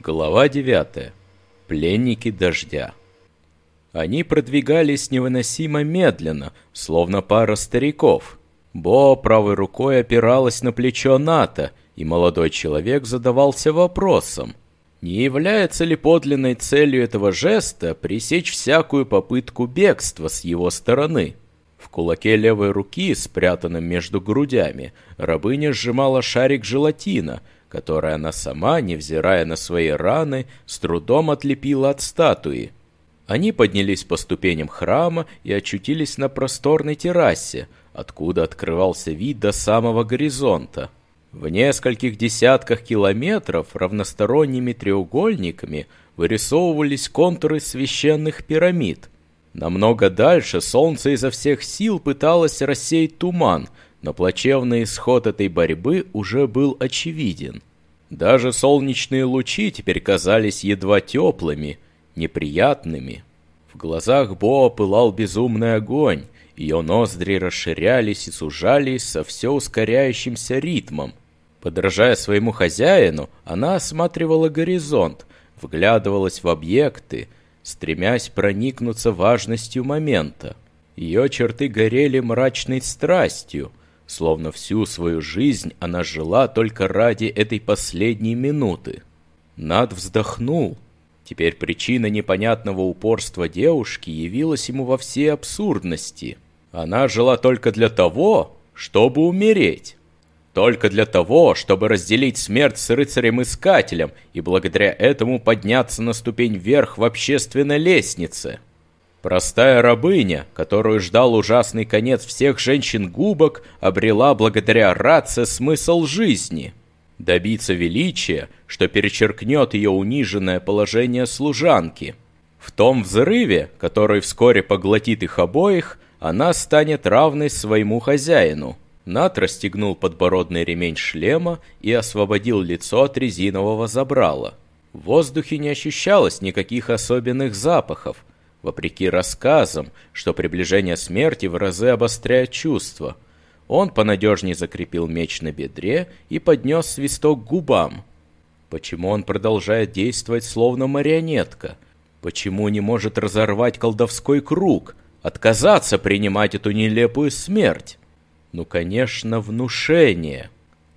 Глава 9. Пленники дождя. Они продвигались невыносимо медленно, словно пара стариков. Бо правой рукой опиралась на плечо Ната, и молодой человек задавался вопросом, не является ли подлинной целью этого жеста пресечь всякую попытку бегства с его стороны. В кулаке левой руки, спрятанном между грудями, рабыня сжимала шарик желатина – которое она сама, невзирая на свои раны, с трудом отлепила от статуи. Они поднялись по ступеням храма и очутились на просторной террасе, откуда открывался вид до самого горизонта. В нескольких десятках километров равносторонними треугольниками вырисовывались контуры священных пирамид. Намного дальше солнце изо всех сил пыталось рассеять туман – но плачевный исход этой борьбы уже был очевиден. Даже солнечные лучи теперь казались едва теплыми, неприятными. В глазах Боа пылал безумный огонь, ее ноздри расширялись и сужались со все ускоряющимся ритмом. Подражая своему хозяину, она осматривала горизонт, вглядывалась в объекты, стремясь проникнуться важностью момента. Ее черты горели мрачной страстью, Словно всю свою жизнь она жила только ради этой последней минуты. Над вздохнул. Теперь причина непонятного упорства девушки явилась ему во всей абсурдности. Она жила только для того, чтобы умереть. Только для того, чтобы разделить смерть с рыцарем-искателем и благодаря этому подняться на ступень вверх в общественной лестнице. Простая рабыня, которую ждал ужасный конец всех женщин-губок, обрела благодаря Раце смысл жизни. Добиться величия, что перечеркнет ее униженное положение служанки. В том взрыве, который вскоре поглотит их обоих, она станет равной своему хозяину. Нат расстегнул подбородный ремень шлема и освободил лицо от резинового забрала. В воздухе не ощущалось никаких особенных запахов, вопреки рассказам, что приближение смерти в разы обостряет чувства. Он понадежнее закрепил меч на бедре и поднес свисток к губам. Почему он продолжает действовать словно марионетка? Почему не может разорвать колдовской круг, отказаться принимать эту нелепую смерть? Ну, конечно, внушение.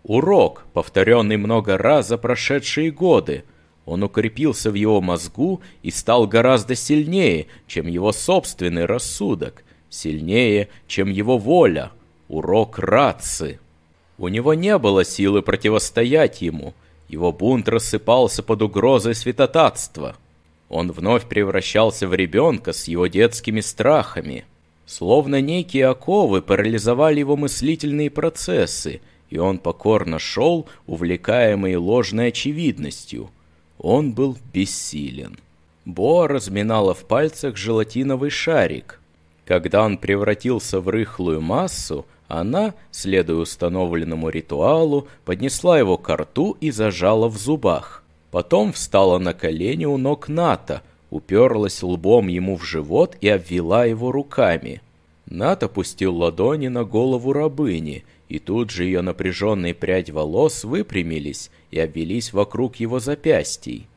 Урок, повторенный много раз за прошедшие годы, он укрепился в его мозгу и стал гораздо сильнее, чем его собственный рассудок, сильнее, чем его воля, урок рации. У него не было силы противостоять ему, его бунт рассыпался под угрозой святотатства. Он вновь превращался в ребенка с его детскими страхами. Словно некие оковы парализовали его мыслительные процессы, и он покорно шел, увлекаемый ложной очевидностью – он был бессилен. Бо разминала в пальцах желатиновый шарик. Когда он превратился в рыхлую массу, она, следуя установленному ритуалу, поднесла его к рту и зажала в зубах. Потом встала на колени у ног Ната, уперлась лбом ему в живот и обвела его руками. Нат опустил ладони на голову рабыни, и тут же ее напряженные прядь волос выпрямились и обвелись вокруг его запястий.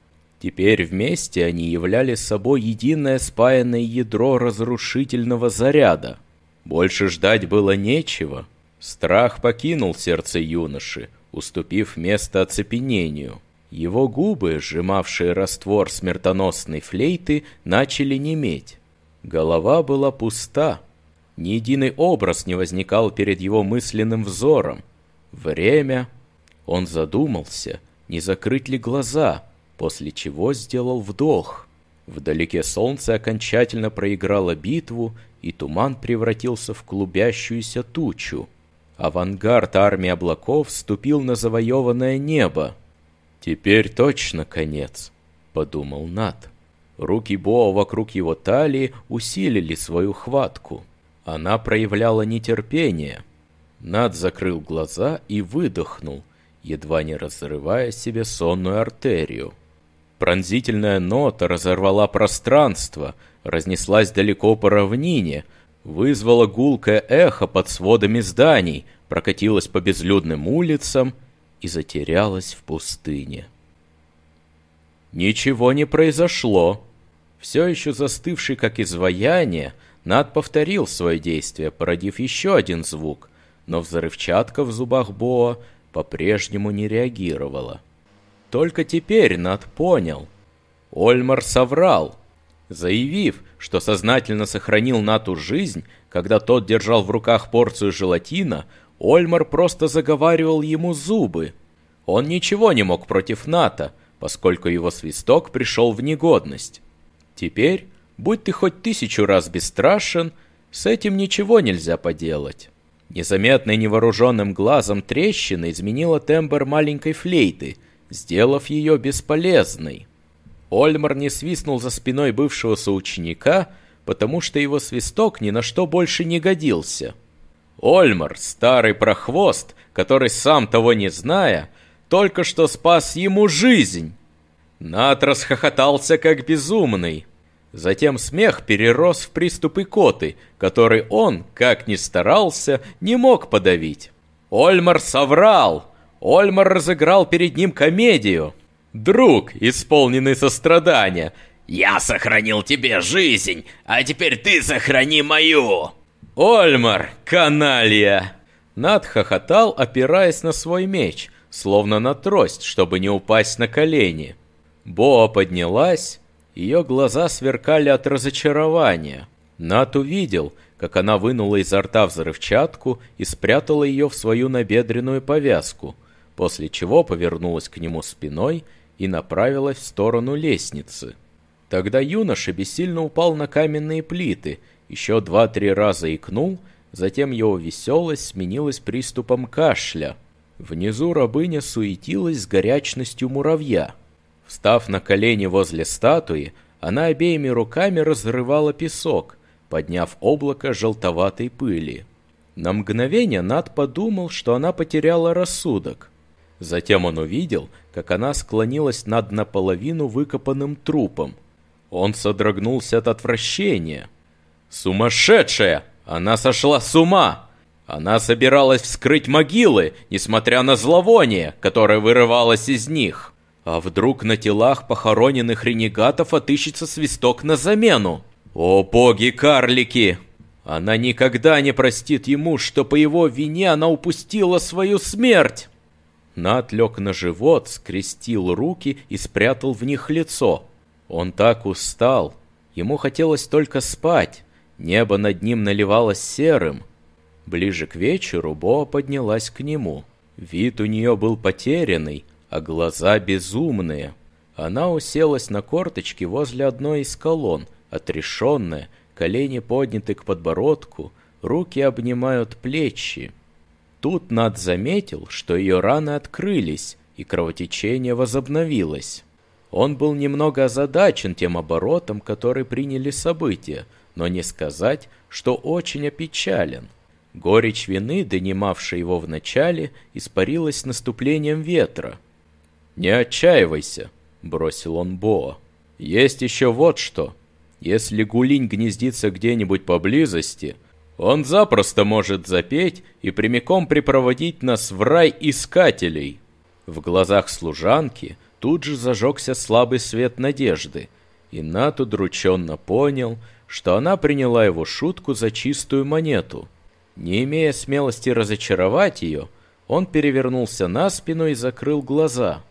Теперь вместе они являли собой единое спаянное ядро разрушительного заряда. Больше ждать было нечего. Страх покинул сердце юноши, уступив место оцепенению. Его губы, сжимавшие раствор смертоносной флейты, начали неметь. Голова была пуста, ни единый образ не возникал перед его мысленным взором. Время... Он задумался, не закрыть ли глаза, после чего сделал вдох. Вдалеке солнце окончательно проиграло битву, и туман превратился в клубящуюся тучу. Авангард армии облаков вступил на завоеванное небо. «Теперь точно конец», — подумал Нат. Руки Боа вокруг его талии усилили свою хватку. Она проявляла нетерпение. Над закрыл глаза и выдохнул, едва не разрывая себе сонную артерию. Пронзительная нота разорвала пространство, разнеслась далеко по равнине, вызвала гулкое эхо под сводами зданий, прокатилась по безлюдным улицам и затерялась в пустыне. Ничего не произошло. Все еще застывший как изваяние, Над повторил свое действие, породив еще один звук, но взрывчатка в зубах Боа по-прежнему не реагировала. Только теперь Над понял. Ольмар соврал, заявив, что сознательно сохранил Нату жизнь, когда тот держал в руках порцию желатина, Ольмар просто заговаривал ему зубы. Он ничего не мог против Ната, поскольку его свисток пришел в негодность. Теперь, будь ты хоть тысячу раз бесстрашен, с этим ничего нельзя поделать. Незаметной невооруженным глазом трещина изменила тембр маленькой флейты, сделав ее бесполезной. Ольмар не свистнул за спиной бывшего соученика, потому что его свисток ни на что больше не годился. Ольмар, старый прохвост, который сам того не зная, только что спас ему жизнь. Нат расхохотался как безумный. Затем смех перерос в приступ икоты, который он, как ни старался, не мог подавить. Ольмар соврал! Ольмар разыграл перед ним комедию. Друг, исполненный сострадания. «Я сохранил тебе жизнь, а теперь ты сохрани мою!» «Ольмар, каналья!» Над хохотал, опираясь на свой меч, словно на трость, чтобы не упасть на колени. Боа поднялась, ее глаза сверкали от разочарования. Нат увидел, как она вынула изо рта взрывчатку и спрятала ее в свою набедренную повязку, после чего повернулась к нему спиной и направилась в сторону лестницы. Тогда юноша бессильно упал на каменные плиты, еще два-три раза икнул, затем его веселость сменилась приступом кашля. Внизу рабыня суетилась с горячностью муравья. Встав на колени возле статуи, она обеими руками разрывала песок, подняв облако желтоватой пыли. На мгновение Над подумал, что она потеряла рассудок. Затем он увидел, как она склонилась над наполовину выкопанным трупом. Он содрогнулся от отвращения. «Сумасшедшая! Она сошла с ума!» Она собиралась вскрыть могилы, несмотря на зловоние, которое вырывалось из них. А вдруг на телах похороненных ренегатов отыщется свисток на замену? О боги-карлики! Она никогда не простит ему, что по его вине она упустила свою смерть. Нат лег на живот, скрестил руки и спрятал в них лицо. Он так устал. Ему хотелось только спать. Небо над ним наливалось серым. Ближе к вечеру Бо поднялась к нему. Вид у нее был потерянный, а глаза безумные. Она уселась на корточки возле одной из колонн, отрешенная, колени подняты к подбородку, руки обнимают плечи. Тут Над заметил, что ее раны открылись, и кровотечение возобновилось. Он был немного озадачен тем оборотом, который приняли события, но не сказать, что очень опечален. Горечь вины, донимавшая его вначале, испарилась с наступлением ветра. «Не отчаивайся», — бросил он Боа. «Есть еще вот что. Если гулинь гнездится где-нибудь поблизости, он запросто может запеть и прямиком припроводить нас в рай искателей». В глазах служанки тут же зажегся слабый свет надежды, и Нат удрученно понял, что она приняла его шутку за чистую монету. Не имея смелости разочаровать ее, он перевернулся на спину и закрыл глаза.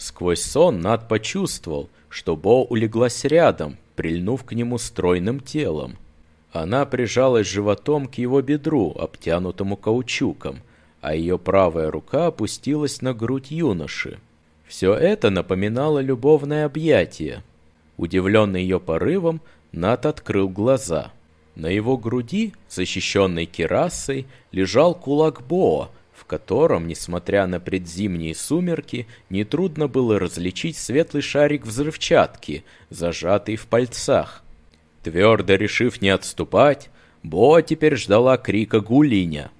Сквозь сон Над почувствовал, что Бо улеглась рядом, прильнув к нему стройным телом. Она прижалась животом к его бедру, обтянутому каучуком, а ее правая рука опустилась на грудь юноши. Все это напоминало любовное объятие. Удивленный ее порывом, Нат открыл глаза. На его груди, защищенной керасой, лежал кулак Боа, котором, несмотря на предзимние сумерки, нетрудно было различить светлый шарик взрывчатки, зажатый в пальцах. Твердо решив не отступать, Боа теперь ждала крика Гулиня.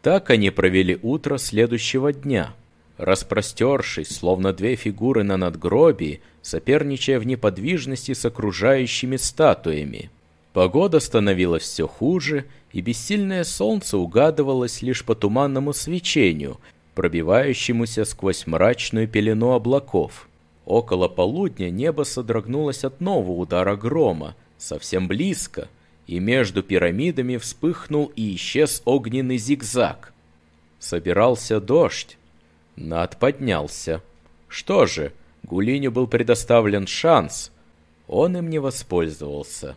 Так они провели утро следующего дня — распростершись, словно две фигуры на надгробии, соперничая в неподвижности с окружающими статуями. Погода становилась все хуже, и бессильное солнце угадывалось лишь по туманному свечению, пробивающемуся сквозь мрачную пелену облаков. Около полудня небо содрогнулось от нового удара грома, совсем близко, и между пирамидами вспыхнул и исчез огненный зигзаг. Собирался дождь. Над поднялся. Что же, Гулиню был предоставлен шанс. Он им не воспользовался.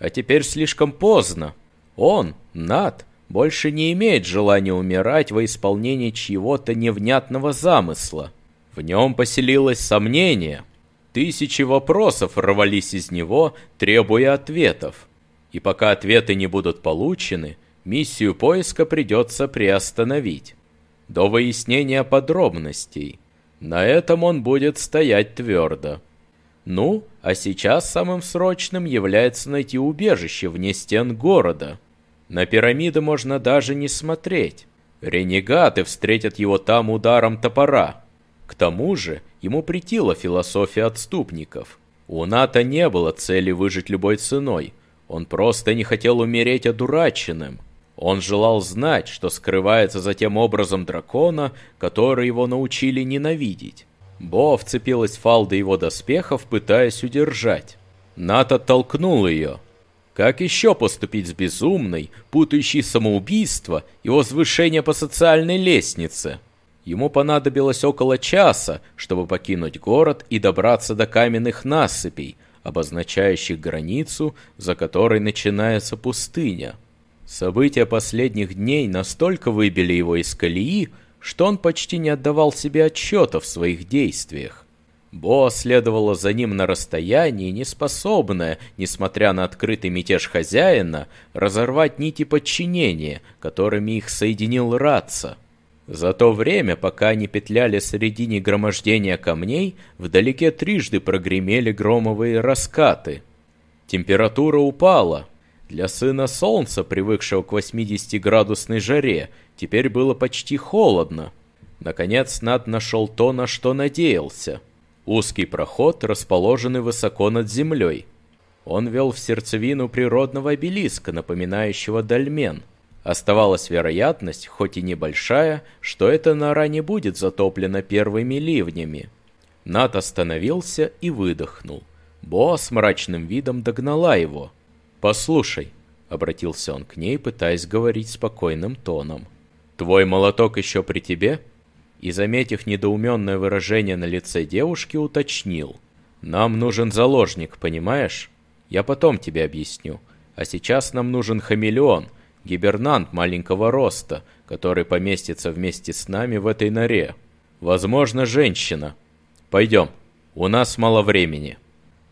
А теперь слишком поздно. Он, Над, больше не имеет желания умирать во исполнении чьего-то невнятного замысла. В нем поселилось сомнение. Тысячи вопросов рвались из него, требуя ответов. И пока ответы не будут получены, миссию поиска придется приостановить. До выяснения подробностей. На этом он будет стоять твердо. Ну, а сейчас самым срочным является найти убежище вне стен города. На пирамиды можно даже не смотреть. Ренегаты встретят его там ударом топора. К тому же ему притила философия отступников. У Ната не было цели выжить любой ценой. Он просто не хотел умереть одураченным. Он желал знать, что скрывается за тем образом дракона, который его научили ненавидеть. Бо вцепилась в фалды его доспехов, пытаясь удержать. Нат оттолкнул ее. Как еще поступить с безумной, путающей самоубийство и возвышение по социальной лестнице? Ему понадобилось около часа, чтобы покинуть город и добраться до каменных насыпей, обозначающих границу, за которой начинается пустыня. События последних дней настолько выбили его из колеи, что он почти не отдавал себе отчета в своих действиях. Бо следовала за ним на расстоянии, неспособная, несмотря на открытый мятеж хозяина, разорвать нити подчинения, которыми их соединил Раца. За то время, пока они петляли среди негромождения камней, вдалеке трижды прогремели громовые раскаты. Температура упала. Для сына солнца, привыкшего к 80-градусной жаре, теперь было почти холодно. Наконец Над нашел то, на что надеялся. Узкий проход, расположенный высоко над землей. Он вел в сердцевину природного обелиска, напоминающего дольмен – Оставалась вероятность, хоть и небольшая, что эта нора не будет затоплена первыми ливнями. Нат остановился и выдохнул. Бо с мрачным видом догнала его. «Послушай», — обратился он к ней, пытаясь говорить спокойным тоном. «Твой молоток еще при тебе?» И, заметив недоуменное выражение на лице девушки, уточнил. «Нам нужен заложник, понимаешь? Я потом тебе объясню. А сейчас нам нужен хамелеон — Гибернант маленького роста, который поместится вместе с нами в этой норе. Возможно, женщина. Пойдем, у нас мало времени».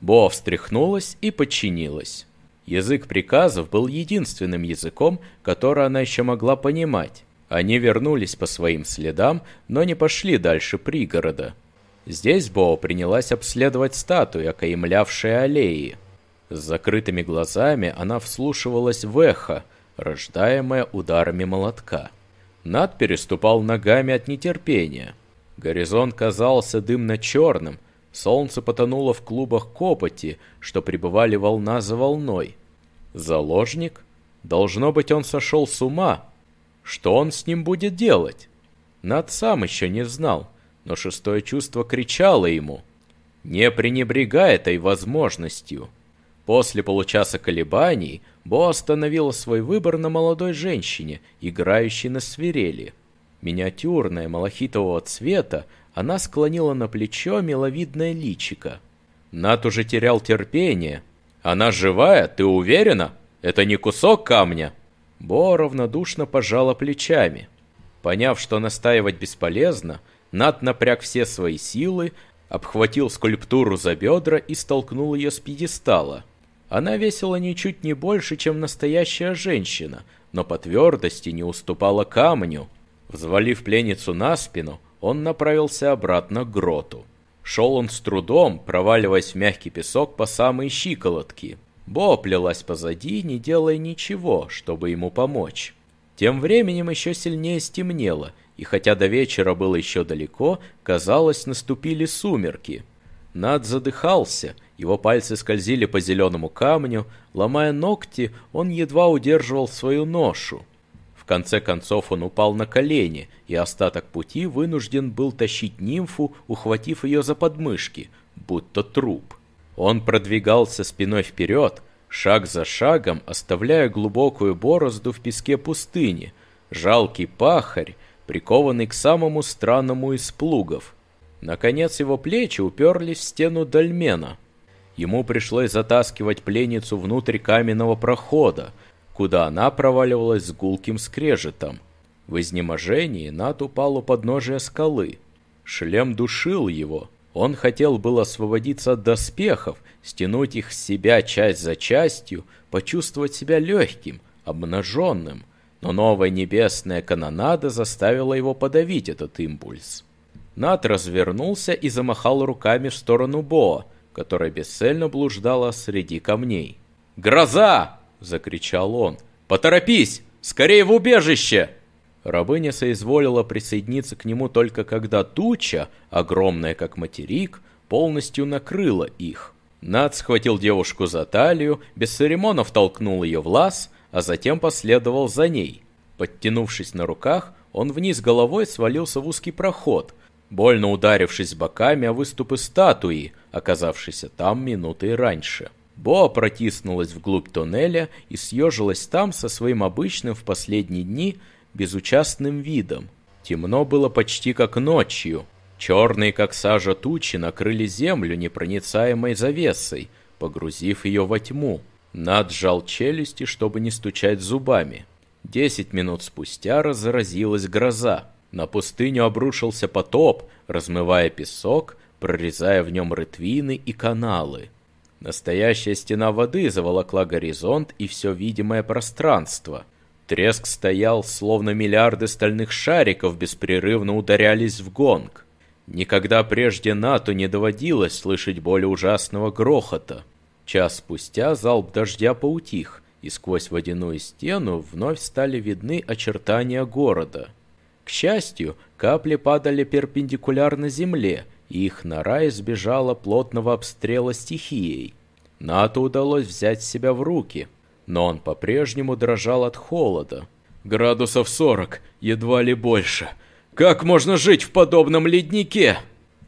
Бо встряхнулась и подчинилась. Язык приказов был единственным языком, который она еще могла понимать. Они вернулись по своим следам, но не пошли дальше пригорода. Здесь Бо принялась обследовать статуи, окаемлявшие аллеи. С закрытыми глазами она вслушивалась в эхо, рождаемая ударами молотка. Над переступал ногами от нетерпения. Горизонт казался дымно-черным, солнце потонуло в клубах копоти, что пребывали волна за волной. Заложник? Должно быть, он сошел с ума. Что он с ним будет делать? Над сам еще не знал, но шестое чувство кричало ему. Не пренебрегай этой возможностью. После получаса колебаний Бо остановила свой выбор на молодой женщине, играющей на свирели. Миниатюрная, малахитового цвета, она склонила на плечо миловидное личико. Нат уже терял терпение. «Она живая, ты уверена? Это не кусок камня?» Бо равнодушно пожала плечами. Поняв, что настаивать бесполезно, Нат напряг все свои силы, обхватил скульптуру за бедра и столкнул ее с пьедестала. Она весила ничуть не больше, чем настоящая женщина, но по твердости не уступала камню. Взвалив пленницу на спину, он направился обратно к гроту. Шел он с трудом, проваливаясь в мягкий песок по самой щиколотке. Бо плелась позади, не делая ничего, чтобы ему помочь. Тем временем еще сильнее стемнело, и хотя до вечера было еще далеко, казалось, наступили сумерки. Над задыхался — его пальцы скользили по зеленому камню, ломая ногти, он едва удерживал свою ношу. Конце концов он упал на колени, и остаток пути вынужден был тащить нимфу, ухватив ее за подмышки, будто труп. Он продвигался спиной вперед, шаг за шагом, оставляя глубокую борозду в песке пустыни, жалкий пахарь, прикованный к самому странному из плугов. Наконец его плечи уперлись в стену дольмена. Ему пришлось затаскивать пленницу внутрь каменного прохода, куда она проваливалась с гулким скрежетом. В изнеможении Нат упал у подножия скалы. Шлем душил его. Он хотел было освободиться от доспехов, стянуть их с себя часть за частью, почувствовать себя легким, обнаженным. Но новая небесная канонада заставила его подавить этот импульс. Нат развернулся и замахал руками в сторону Боа, которая бесцельно блуждала среди камней. «Гроза!» — закричал он. «Поторопись! Скорее в убежище!» Рабыня соизволила присоединиться к нему только когда туча, огромная как материк, полностью накрыла их. Над схватил девушку за талию, без церемонов толкнул ее в лаз, а затем последовал за ней. Подтянувшись на руках, он вниз головой свалился в узкий проход, больно ударившись боками о выступы статуи, оказавшейся там минутой раньше. Боа протиснулась вглубь тоннеля и съежилась там со своим обычным в последние дни безучастным видом. Темно было почти как ночью. Черные, как сажа тучи, накрыли землю непроницаемой завесой, погрузив ее во тьму. Над сжал челюсти, чтобы не стучать зубами. Десять минут спустя разразилась гроза. На пустыню обрушился потоп, размывая песок, прорезая в нем рытвины и каналы. Настоящая стена воды заволокла горизонт и все видимое пространство. Треск стоял, словно миллиарды стальных шариков беспрерывно ударялись в гонг. Никогда прежде НАТО не доводилось слышать более ужасного грохота. Час спустя залп дождя поутих, и сквозь водяную стену вновь стали видны очертания города. К счастью, капли падали перпендикулярно земле, их нора избежала плотного обстрела стихией. Нату удалось взять себя в руки, но он по-прежнему дрожал от холода. «Градусов сорок, едва ли больше. Как можно жить в подобном леднике?»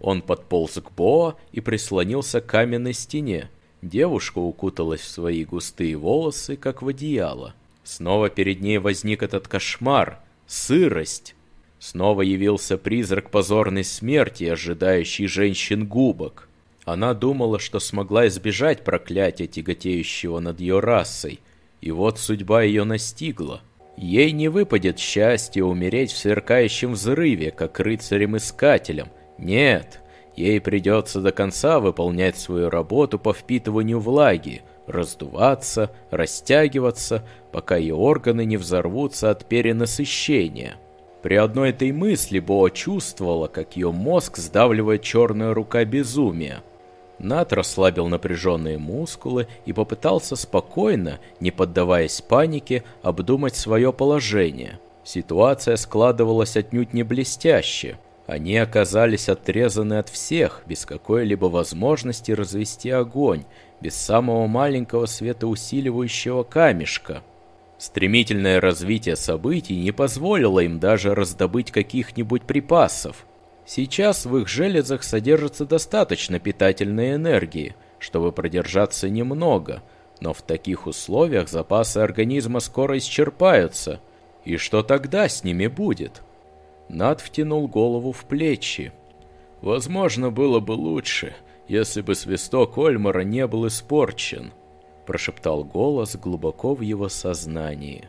Он подполз к Боа и прислонился к каменной стене. Девушка укуталась в свои густые волосы, как в одеяло. Снова перед ней возник этот кошмар, сырость, Снова явился призрак позорной смерти, ожидающий женщин губок. Она думала, что смогла избежать проклятия, тяготеющего над ее расой. И вот судьба ее настигла. Ей не выпадет счастье умереть в сверкающем взрыве, как рыцарем-искателем. Нет, ей придется до конца выполнять свою работу по впитыванию влаги, раздуваться, растягиваться, пока ее органы не взорвутся от перенасыщения. При одной этой мысли Боа чувствовала, как ее мозг сдавливает черная рука безумия. Нат расслабил напряженные мускулы и попытался спокойно, не поддаваясь панике, обдумать свое положение. Ситуация складывалась отнюдь не блестяще. Они оказались отрезаны от всех, без какой-либо возможности развести огонь, без самого маленького светоусиливающего камешка. Стремительное развитие событий не позволило им даже раздобыть каких-нибудь припасов. Сейчас в их железах содержится достаточно питательной энергии, чтобы продержаться немного, но в таких условиях запасы организма скоро исчерпаются. И что тогда с ними будет? Над втянул голову в плечи. Возможно, было бы лучше, если бы свисток Ольмара не был испорчен прошептал голос глубоко в его сознании.